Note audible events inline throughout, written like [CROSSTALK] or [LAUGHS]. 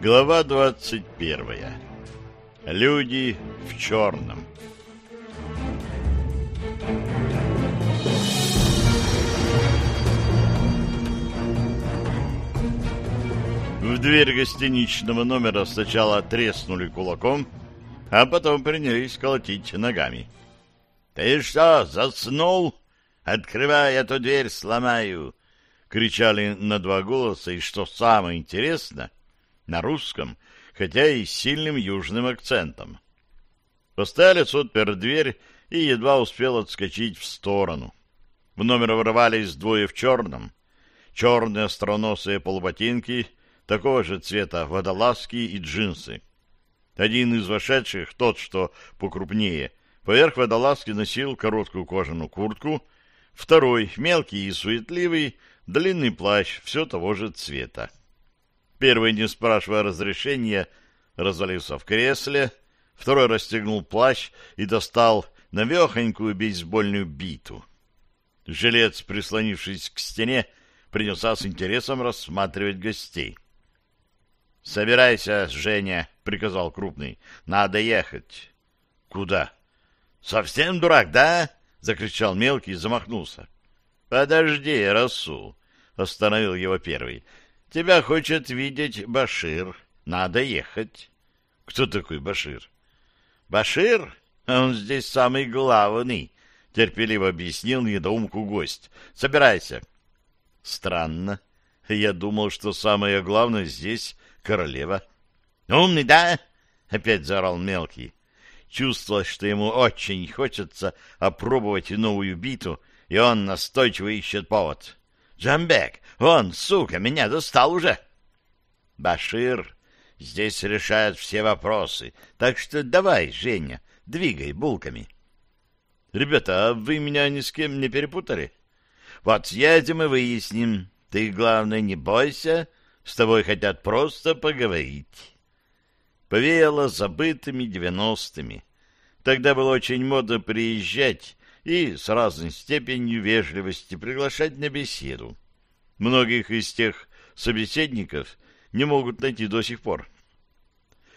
Глава двадцать первая. Люди в черном. В дверь гостиничного номера сначала треснули кулаком, а потом принялись колотить ногами. — Ты что, заснул? Открывай эту дверь, сломаю! — кричали на два голоса, и, что самое интересное, на русском, хотя и с сильным южным акцентом. Постоялец отпер дверь и едва успел отскочить в сторону. В номер ворвались двое в черном. Черные остроносые полботинки, такого же цвета водолазки и джинсы. Один из вошедших, тот, что покрупнее, поверх водолазки носил короткую кожаную куртку, второй, мелкий и суетливый, длинный плащ все того же цвета. Первый, не спрашивая разрешения, развалился в кресле, второй расстегнул плащ и достал навехонькую бейсбольную биту. Жилец, прислонившись к стене, принялся с интересом рассматривать гостей. — Собирайся, Женя, — приказал крупный. — Надо ехать. — Куда? — Совсем дурак, да? — закричал мелкий и замахнулся. — Подожди, Расул, — остановил его первый. — Тебя хочет видеть Башир. Надо ехать. — Кто такой Башир? — Башир? Он здесь самый главный, — терпеливо объяснил недоумку гость. — Собирайся. — Странно. Я думал, что самое главное здесь королева. — Умный, да? — опять заорал мелкий. Чувствовалось, что ему очень хочется опробовать новую биту, и он настойчиво ищет повод. — Джамбек, он, сука, меня достал уже! — Башир здесь решает все вопросы, так что давай, Женя, двигай булками. — Ребята, а вы меня ни с кем не перепутали? — Вот съездим и выясним. Ты, главное, не бойся, с тобой хотят просто поговорить. Повеяло забытыми девяностыми. Тогда было очень модно приезжать и с разной степенью вежливости приглашать на беседу. Многих из тех собеседников не могут найти до сих пор.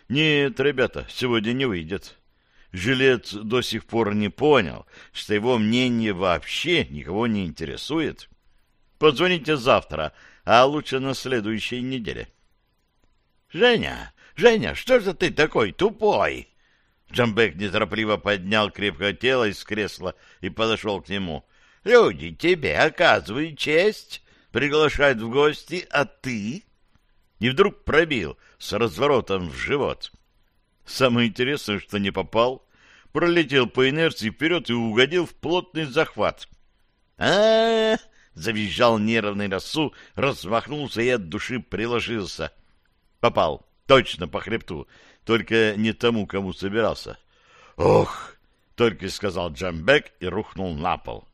Нет, ребята, сегодня не выйдет. Жилец до сих пор не понял, что его мнение вообще никого не интересует. Позвоните завтра, а лучше на следующей неделе. — Женя, Женя, что же ты такой тупой? Джамбек неторопливо поднял крепкое тело из кресла и подошел к нему. — Люди тебе оказывают честь, приглашают в гости, а ты... И вдруг пробил с разворотом в живот. Самое интересное, что не попал. Пролетел по инерции вперед и угодил в плотный захват. а, -а, -а завизжал нервный рассу, размахнулся и от души приложился. Попал, точно по хребту, только не тому, кому собирался. «Ох!» — только сказал Джамбек и рухнул на пол.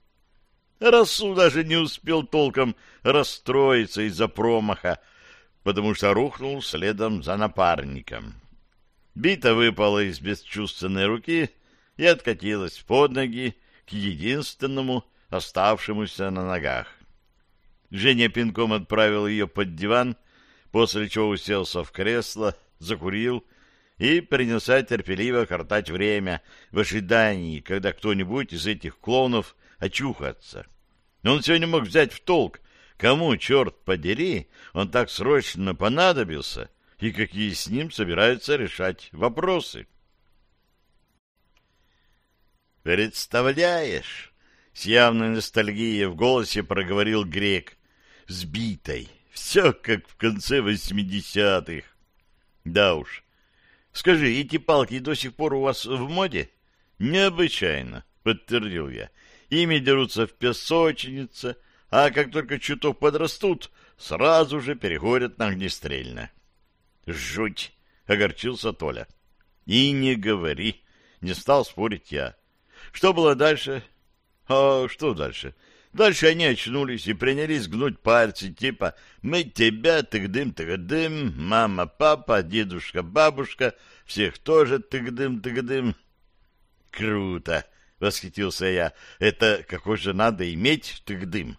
Рассу даже не успел толком расстроиться из-за промаха, потому что рухнул следом за напарником. Бита выпала из бесчувственной руки и откатилась под ноги к единственному, оставшемуся на ногах. Женя пинком отправил ее под диван, после чего уселся в кресло, закурил и принялся терпеливо картать время в ожидании, когда кто-нибудь из этих клоунов очухается. Но он не мог взять в толк, кому, черт подери, он так срочно понадобился и какие с ним собираются решать вопросы. «Представляешь?» С явной ностальгией в голосе проговорил грек. Сбитой. Все как в конце восьмидесятых. Да уж. Скажи, эти палки до сих пор у вас в моде? Необычайно, подтвердил я. Ими дерутся в песочнице, а как только чуток подрастут, сразу же переходят на огнестрельно. Жуть! Огорчился Толя. И не говори, не стал спорить я. Что было дальше? А что дальше? Дальше они очнулись и принялись гнуть пальцы, типа «Мы тебя, тыгдым-тыгдым, мама, папа, дедушка, бабушка, всех тоже тыгдым-тыгдым». «Круто!» — восхитился я. «Это какой же надо иметь тыгдым?»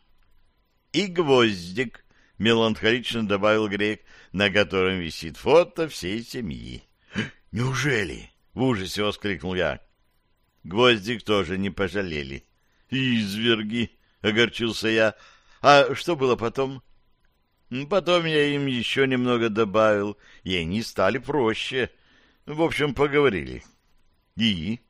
«И гвоздик», — меланхолично добавил грек. на котором висит фото всей семьи. «Неужели?» — в ужасе воскликнул я. Гвоздик тоже не пожалели. «Изверги!» — огорчился я. «А что было потом?» Потом я им еще немного добавил, и они стали проще. В общем, поговорили. И?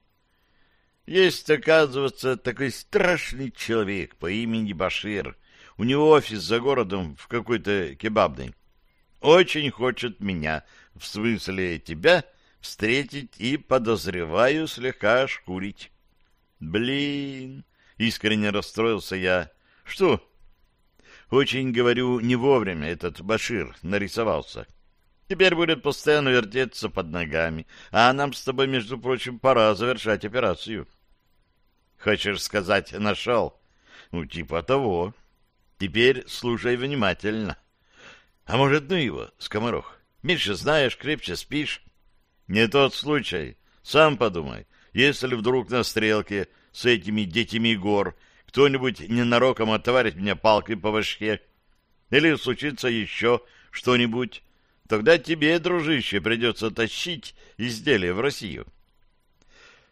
Есть, оказывается, такой страшный человек по имени Башир. У него офис за городом в какой-то кебабной. Очень хочет меня, в смысле тебя, встретить и, подозреваю, слегка ошкурить. Блин, искренне расстроился я. Что? Очень, говорю, не вовремя этот Башир нарисовался. Теперь будет постоянно вертеться под ногами, а нам с тобой, между прочим, пора завершать операцию. Хочешь сказать, нашел? Ну, типа того. Теперь слушай внимательно. А может, ну его, скоморох? Меньше знаешь, крепче спишь. Не тот случай. Сам подумай, если вдруг на стрелке с этими детьми гор кто-нибудь ненароком отоварит меня палкой по башке, или случится еще что-нибудь, тогда тебе, дружище, придется тащить изделие в Россию.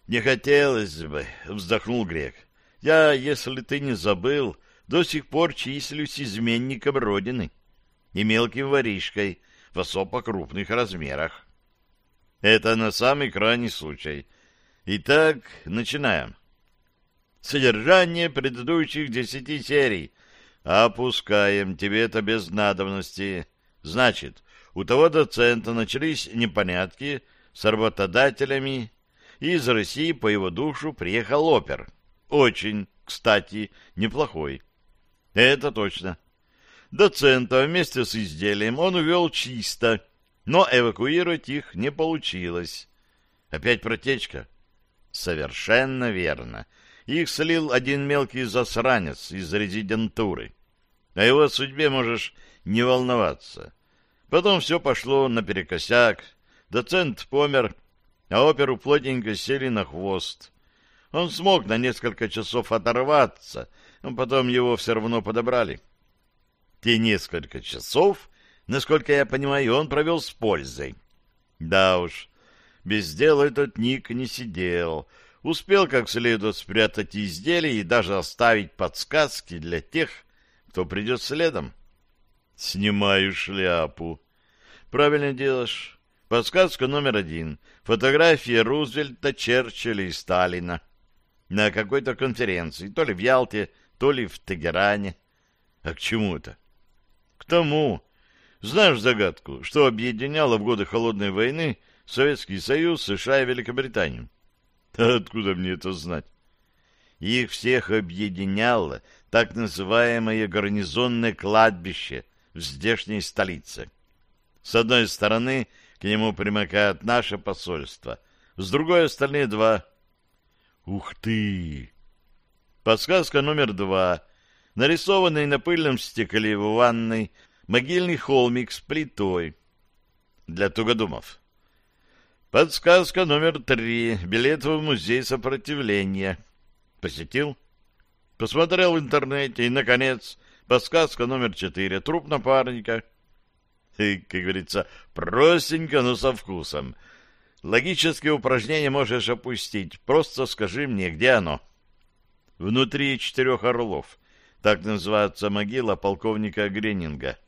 Не хотелось бы, вздохнул грек. Я, если ты не забыл, до сих пор числюсь изменником Родины и мелким воришкой в особо крупных размерах. Это на самый крайний случай. Итак, начинаем. Содержание предыдущих десяти серий. Опускаем, тебе это без надобности. Значит, у того доцента начались непонятки с работодателями, и из России по его душу приехал опер. Очень, кстати, неплохой. Это точно. Доцента вместе с изделием он увел чисто, но эвакуировать их не получилось. Опять протечка? Совершенно верно. Их слил один мелкий засранец из резидентуры. О его судьбе можешь не волноваться. Потом все пошло наперекосяк. Доцент помер, а оперу плотненько сели на хвост. Он смог на несколько часов оторваться, но потом его все равно подобрали. Те несколько часов, насколько я понимаю, он провел с пользой. Да уж, без дела этот Ник не сидел, успел как следует спрятать изделия и даже оставить подсказки для тех, кто придет следом. Снимаю шляпу. Правильно делаешь. Подсказка номер один. Фотография Рузвельта, Черчилля и Сталина. На какой-то конференции, то ли в Ялте, то ли в Тегеране. А к чему это? К тому. Знаешь загадку, что объединяло в годы Холодной войны Советский Союз, США и Великобританию? [LAUGHS] Откуда мне это знать? Их всех объединяло так называемое гарнизонное кладбище в здешней столице. С одной стороны, к нему примыкает наше посольство, с другой — остальные два. Ух ты! Подсказка номер два. Нарисованный на пыльном стекле в ванной могильный холмик с плитой. Для тугодумов. Подсказка номер три. Билет в музей сопротивления. Посетил? Посмотрел в интернете и, наконец, подсказка номер четыре. Труп напарника. [LAUGHS] И, как говорится, простенько, но со вкусом. Логические упражнения можешь опустить. Просто скажи мне, где оно. Внутри четырех орлов. Так называется могила полковника Гренинга.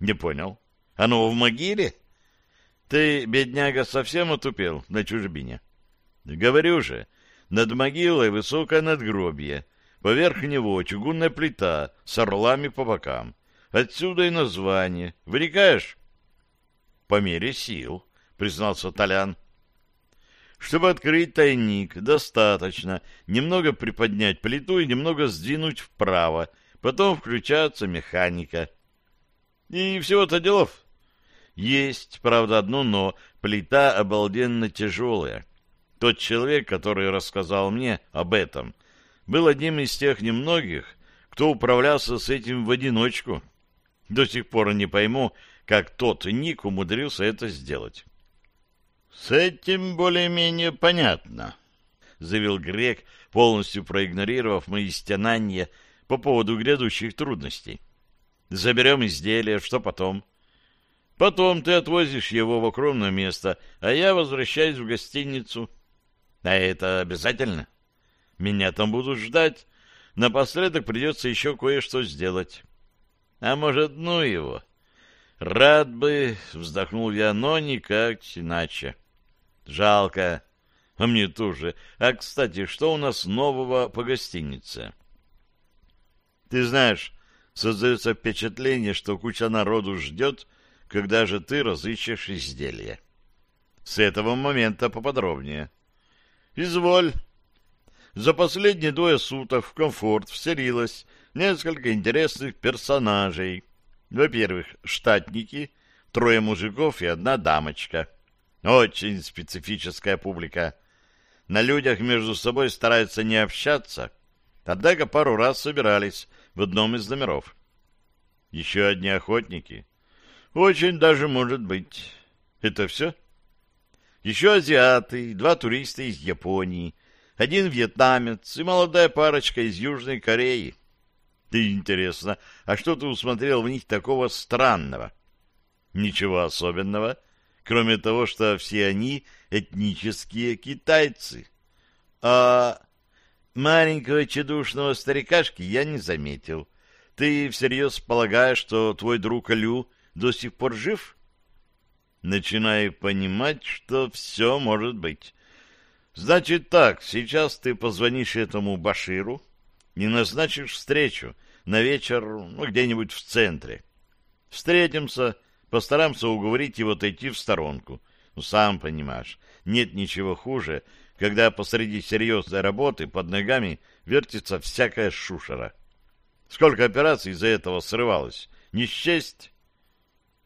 Не понял. Оно в могиле? — ты, бедняга, совсем отупел на чужбине? Говорю же, над могилой высокое надгробие, поверх него чугунная плита с орлами по бокам. Отсюда и название. Вникаешь? По мере сил, признался Толян. Чтобы открыть тайник, достаточно немного приподнять плиту и немного сдвинуть вправо, потом включается механика. И всего-то делов. Есть, правда, одно «но». Плита обалденно тяжелая. Тот человек, который рассказал мне об этом, был одним из тех немногих, кто управлялся с этим в одиночку. До сих пор не пойму, как тот Ник умудрился это сделать. — С этим более-менее понятно, — заявил Грек, полностью проигнорировав мои стенания по поводу грядущих трудностей. — Заберем изделие, что потом? — Потом ты отвозишь его в укромное место, а я возвращаюсь в гостиницу. А это обязательно? Меня там будут ждать. Напоследок придется еще кое-что сделать. А может, ну его? Рад бы, вздохнул я, но никак иначе. Жалко. А мне тоже. А, кстати, что у нас нового по гостинице? Ты знаешь, создается впечатление, что куча народу ждет, когда же ты разыщешь изделие. С этого момента поподробнее. Изволь. За последние двое суток в комфорт вселилось несколько интересных персонажей. Во-первых, штатники, трое мужиков и одна дамочка. Очень специфическая публика. На людях между собой стараются не общаться, однако пару раз собирались в одном из номеров. Еще одни охотники. Очень даже может быть. Это все? Еще азиаты, два туриста из Японии, один вьетнамец и молодая парочка из Южной Кореи. Ты интересно, а что ты усмотрел в них такого странного? Ничего особенного, кроме того, что все они этнические китайцы. А маленького чедушного старикашки я не заметил. Ты всерьез полагаешь, что твой друг Лю до сих пор жив? Начинаю понимать, что все может быть. Значит так, сейчас ты позвонишь этому Баширу, не назначишь встречу на вечер ну, где-нибудь в центре. Встретимся, постараемся уговорить его отойти в сторонку. Ну, сам понимаешь, нет ничего хуже, когда посреди серьезной работы под ногами вертится всякая шушера. Сколько операций из-за этого срывалось? Не счесть?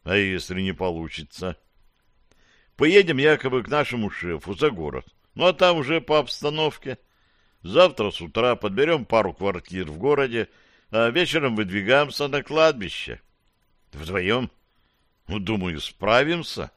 А если не получится? Поедем якобы к нашему шефу за город. Ну, а там уже по обстановке. Завтра с утра подберем пару квартир в городе, а вечером выдвигаемся на кладбище. Вдвоем? Ну, думаю, справимся.